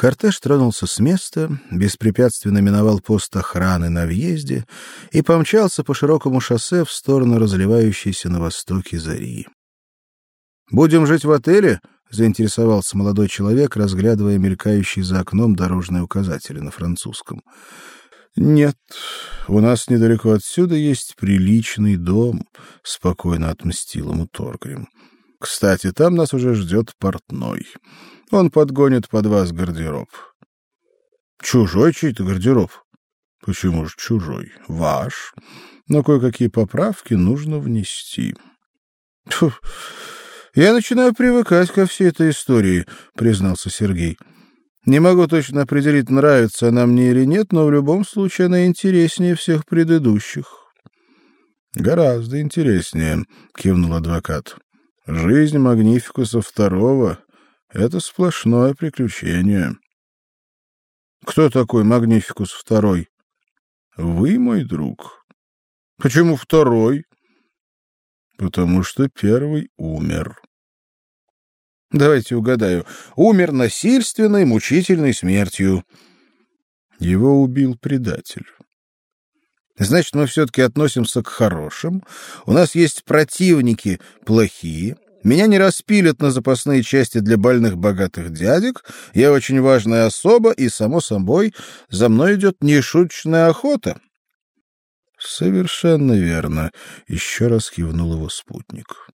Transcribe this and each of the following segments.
Кортеж тронулся с места, беспрепятственно миновал пост охраны на въезде и помчался по широкому шоссе в сторону разливающейся на востоке зари. Будем жить в отеле? заинтересовался молодой человек, разглядывая мелькающие за окном дорожные указатели на французском. Нет, у нас недалеко отсюда есть приличный дом, спокойно отмстил ему Торгрим. Кстати, там нас уже ждет портной. Он подгонит под вас гардероб. Чужой чей-то гардероб. Почему же чужой? Ваш. Но кое-какие поправки нужно внести. Фу. Я начинаю привыкать ко всей этой истории, признался Сергей. Не могу точно определить, нравится она мне или нет, но в любом случае она интереснее всех предыдущих. Гораздо интереснее, кивнул адвокат. Жизнь Магнификуса второго это сплошное приключение. Кто такой Магнификус второй? Вы, мой друг. Почему второй? Потому что первый умер. Давайте угадаю. Умер насильственной, мучительной смертью. Его убил предатель. Значит, мы все таки относимся к хорошим. У нас есть противники плохие. Меня не распилят на запасные части для больных богатых дядек. Я очень важная особа, и само собой, за мной идет нешуточная охота. Совершенно верно, еще раз кивнул его спутник.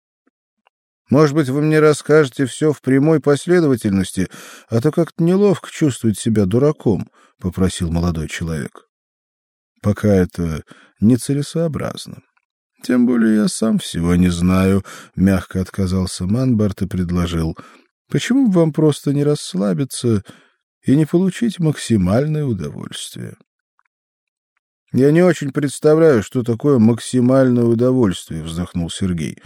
Может быть, вы мне расскажете все в прямой последовательности, а то как-то неловко чувствовать себя дураком, попросил молодой человек. Пока это нецелесообразно. Тем более я сам всего не знаю, мягко отказался Манбарт и предложил: "Почему бы вам просто не расслабиться и не получить максимальное удовольствие?" Я не очень представляю, что такое максимальное удовольствие, вздохнул Сергей.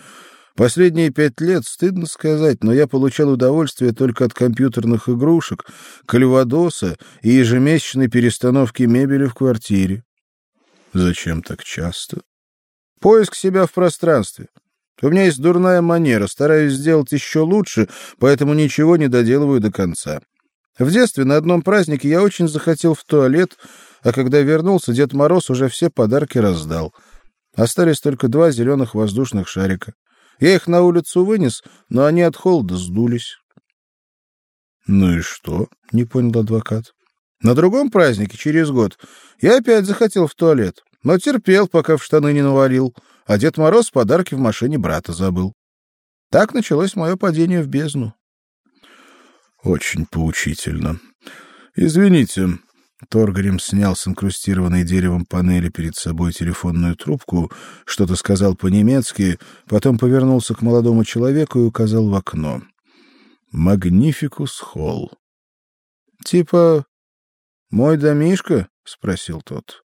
Последние пять лет, стыдно сказать, но я получал удовольствие только от компьютерных игрушек, кальвадоса и ежемесячной перестановки мебели в квартире. Зачем так часто? Поиск себя в пространстве. У меня есть дурная манера, стараюсь сделать еще лучше, поэтому ничего не доделываю до конца. В детстве на одном празднике я очень захотел в туалет, а когда вернулся, Дед Мороз уже все подарки раздал. Остались только два зеленых воздушных шарика. Я их на улицу вынес, но они от холода сдулись. Ну и что? не понял адвокат. На другом празднике через год я опять захотел в туалет, но терпел, пока в штаны не навалил, а Дед Мороз подарки в машине брата забыл. Так началось мое падение в бездну. Очень поучительно. Извините, Торгрим снял с инкрустированной деревом панели перед собой телефонную трубку, что-то сказал по-немецки, потом повернулся к молодому человеку и указал в окно. Магнификус холл. Типа мой домишко, спросил тот.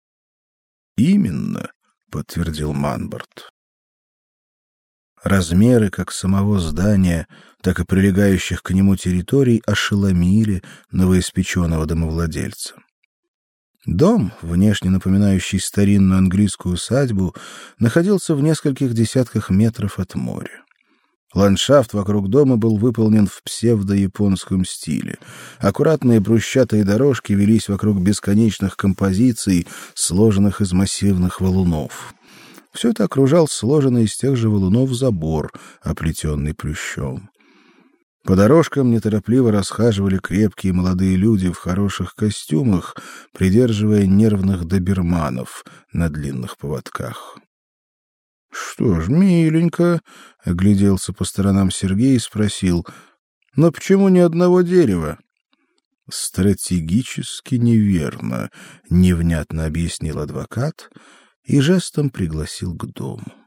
Именно, подтвердил Манбарт. Размеры как самого здания, так и прилегающих к нему территорий ошеломили новоиспеченного домовладельца. Дом, внешне напоминающий старинную английскую усадьбу, находился в нескольких десятках метров от моря. Ландшафт вокруг дома был выполнен в псевдо-японском стиле. Аккуратные брусчатые дорожки велись вокруг бесконечных композиций, сложенных из массивных валунов. Все это окружал сложенный из тех же валунов забор, оплетенный плющом. По дорожкам неторопливо расхаживали крепкие молодые люди в хороших костюмах, придерживая нервных доберманов на длинных поводках. Что ж, миленько, огляделся по сторонам Сергей и спросил: "Но почему ни одного дерева?" Стратегически неверно, невнятно объяснил адвокат и жестом пригласил к дому.